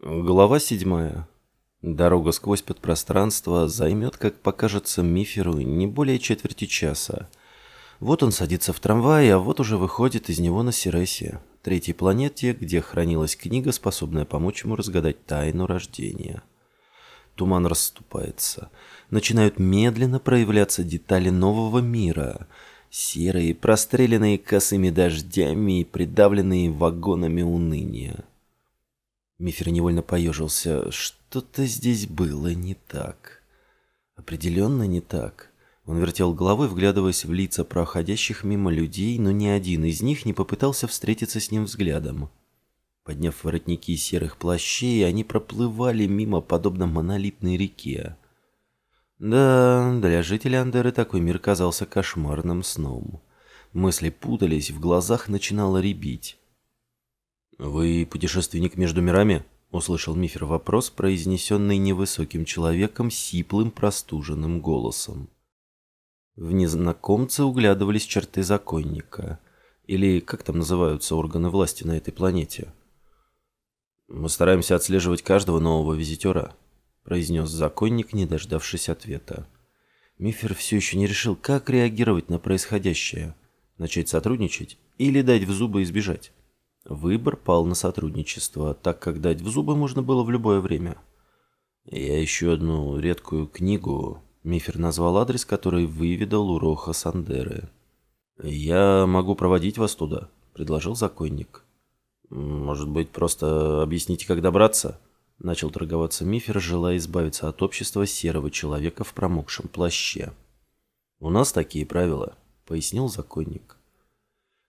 Глава седьмая. Дорога сквозь подпространство займет, как покажется Миферу, не более четверти часа. Вот он садится в трамвай, а вот уже выходит из него на Сиресе, третьей планете, где хранилась книга, способная помочь ему разгадать тайну рождения. Туман расступается. Начинают медленно проявляться детали нового мира. Серые, простреленные косыми дождями и придавленные вагонами уныния. Мифер невольно поежился. Что-то здесь было не так. Определенно не так. Он вертел головой, вглядываясь в лица проходящих мимо людей, но ни один из них не попытался встретиться с ним взглядом. Подняв воротники серых плащей, они проплывали мимо, подобно монолитной реке. Да, для жителей Андеры такой мир казался кошмарным сном. Мысли путались, в глазах начинало рябить. «Вы путешественник между мирами?» — услышал Мифер вопрос, произнесенный невысоким человеком сиплым простуженным голосом. В незнакомце углядывались черты законника. Или как там называются органы власти на этой планете? «Мы стараемся отслеживать каждого нового визитера», — произнес законник, не дождавшись ответа. Мифер все еще не решил, как реагировать на происходящее. Начать сотрудничать или дать в зубы и сбежать. Выбор пал на сотрудничество, так как дать в зубы можно было в любое время. «Я ищу одну редкую книгу», — Мифер назвал адрес, который выведал у Роха Сандеры. «Я могу проводить вас туда», — предложил законник. «Может быть, просто объясните, как добраться?» Начал торговаться Мифер, желая избавиться от общества серого человека в промокшем плаще. «У нас такие правила», — пояснил законник.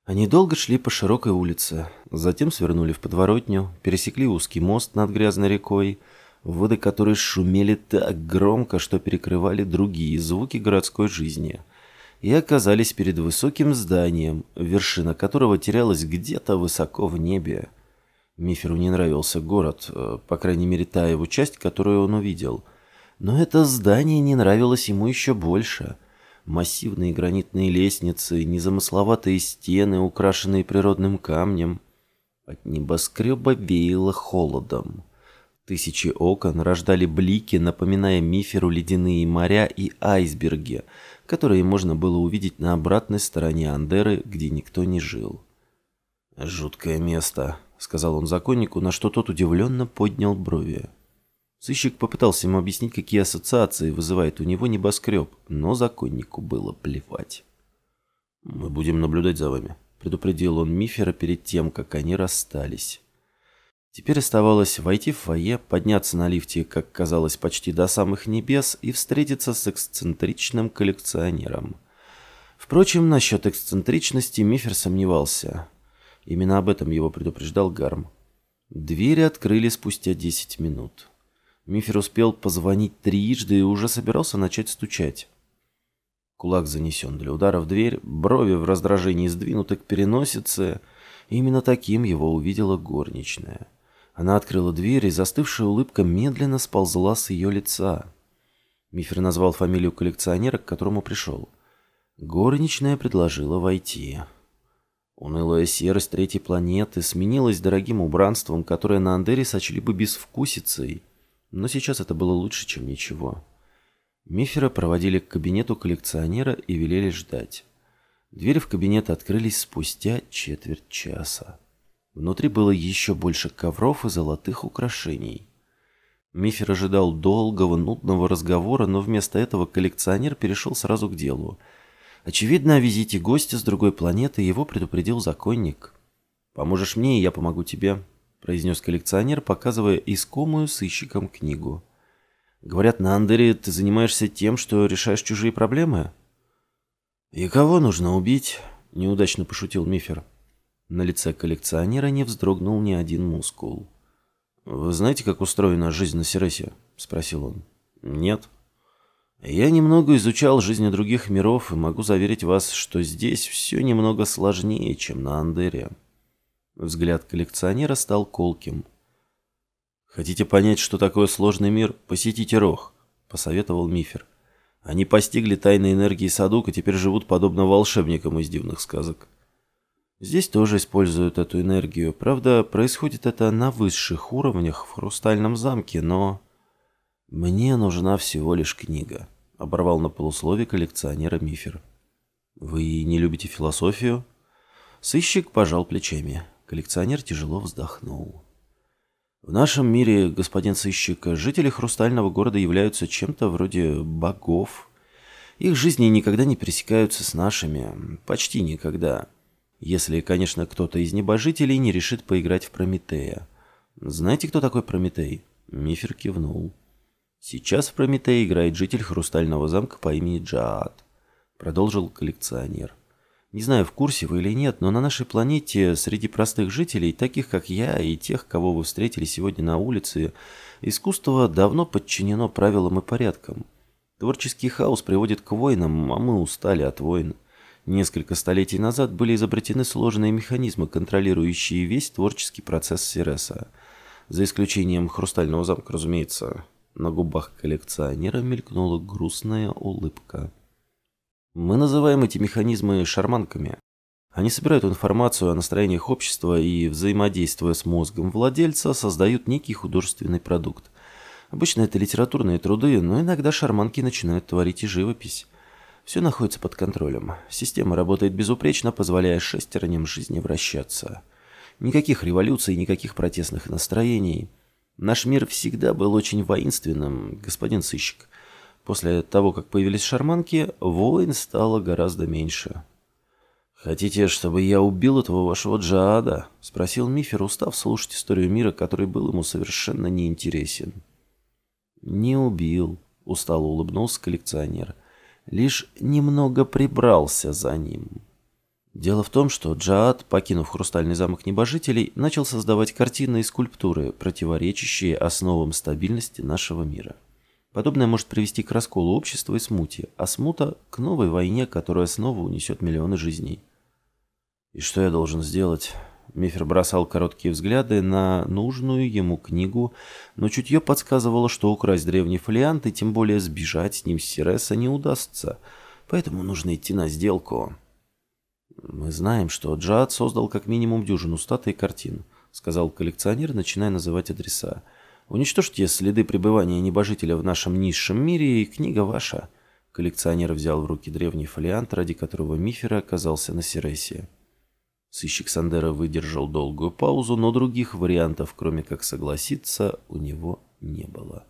Они долго шли по широкой улице, затем свернули в подворотню, пересекли узкий мост над грязной рекой, воды которой шумели так громко, что перекрывали другие звуки городской жизни, и оказались перед высоким зданием, вершина которого терялась где-то высоко в небе. Миферу не нравился город, э, по крайней мере та его часть, которую он увидел. Но это здание не нравилось ему еще больше – Массивные гранитные лестницы, незамысловатые стены, украшенные природным камнем. От небоскреба веяло холодом. Тысячи окон рождали блики, напоминая миферу ледяные моря и айсберги, которые можно было увидеть на обратной стороне Андеры, где никто не жил. «Жуткое место», — сказал он законнику, на что тот удивленно поднял брови. Сыщик попытался ему объяснить, какие ассоциации вызывает у него небоскреб, но законнику было плевать. «Мы будем наблюдать за вами», — предупредил он Мифера перед тем, как они расстались. Теперь оставалось войти в фойе, подняться на лифте, как казалось, почти до самых небес и встретиться с эксцентричным коллекционером. Впрочем, насчет эксцентричности Мифер сомневался. Именно об этом его предупреждал Гарм. Двери открыли спустя 10 минут. Мифер успел позвонить трижды и уже собирался начать стучать. Кулак занесен для удара в дверь, брови в раздражении сдвинуты к переносице. именно таким его увидела горничная. Она открыла дверь, и застывшая улыбка медленно сползла с ее лица. Мифер назвал фамилию коллекционера, к которому пришел. Горничная предложила войти. Унылая серость третьей планеты сменилась дорогим убранством, которое на Андере сочли бы безвкусицей – но сейчас это было лучше, чем ничего. Мифера проводили к кабинету коллекционера и велели ждать. Двери в кабинет открылись спустя четверть часа. Внутри было еще больше ковров и золотых украшений. Мифер ожидал долгого, нудного разговора, но вместо этого коллекционер перешел сразу к делу. Очевидно, о визите гостя с другой планеты его предупредил законник. «Поможешь мне, и я помогу тебе», произнес коллекционер, показывая искомую сыщиком книгу. «Говорят, на Андере ты занимаешься тем, что решаешь чужие проблемы?» «И кого нужно убить?» – неудачно пошутил Мифер. На лице коллекционера не вздрогнул ни один мускул. «Вы знаете, как устроена жизнь на Сиресе?» – спросил он. «Нет». «Я немного изучал жизни других миров и могу заверить вас, что здесь все немного сложнее, чем на Андере». Взгляд коллекционера стал колким. «Хотите понять, что такое сложный мир? Посетите Рох», — посоветовал Мифер. «Они постигли тайны энергии Садука, теперь живут подобно волшебникам из дивных сказок». Здесь тоже используют эту энергию. Правда, происходит это на высших уровнях в Хрустальном замке, но... Мне нужна всего лишь книга. Оборвал на полусловие коллекционера Мифер. Вы не любите философию? Сыщик пожал плечами. Коллекционер тяжело вздохнул. В нашем мире, господин сыщик, жители Хрустального города являются чем-то вроде богов. Их жизни никогда не пересекаются с нашими. Почти никогда. Если, конечно, кто-то из небожителей не решит поиграть в Прометея. Знаете, кто такой Прометей? Мифер кивнул. Сейчас в Прометея играет житель Хрустального замка по имени Джаад. Продолжил коллекционер. Не знаю, в курсе вы или нет, но на нашей планете среди простых жителей, таких как я и тех, кого вы встретили сегодня на улице, искусство давно подчинено правилам и порядкам. Творческий хаос приводит к войнам, а мы устали от войн. Несколько столетий назад были изобретены сложные механизмы, контролирующие весь творческий процесс Сиреса. За исключением Хрустального замка, разумеется. На губах коллекционера мелькнула грустная улыбка. Мы называем эти механизмы шарманками. Они собирают информацию о настроениях общества и, взаимодействуя с мозгом владельца, создают некий художественный продукт. Обычно это литературные труды, но иногда шарманки начинают творить и живопись. Все находится под контролем. Система работает безупречно, позволяя шестерням жизни вращаться. Никаких революций, никаких протестных настроений. Наш мир всегда был очень воинственным, господин сыщик. После того, как появились шарманки, войн стало гораздо меньше. «Хотите, чтобы я убил этого вашего Джаада?» — спросил Мифер, устав слушать историю мира, который был ему совершенно неинтересен. «Не убил», — устало улыбнулся коллекционер. «Лишь немного прибрался за ним». Дело в том, что Джаад, покинув Хрустальный замок небожителей, начал создавать картины и скульптуры, противоречащие основам стабильности нашего мира. Подобное может привести к расколу общества и смуте, а смута – к новой войне, которая снова унесет миллионы жизней. И что я должен сделать? Мифер бросал короткие взгляды на нужную ему книгу, но чутье подсказывало, что украсть древний фолиант и тем более сбежать с ним с Сиреса не удастся, поэтому нужно идти на сделку. «Мы знаем, что Джад создал как минимум дюжину статуй и картин», — сказал коллекционер, начиная называть адреса. Уничтожьте следы пребывания небожителя в нашем низшем мире, и книга ваша». Коллекционер взял в руки древний фолиант, ради которого Мифера оказался на Сиресе. Сыщик Сандера выдержал долгую паузу, но других вариантов, кроме как согласиться, у него не было.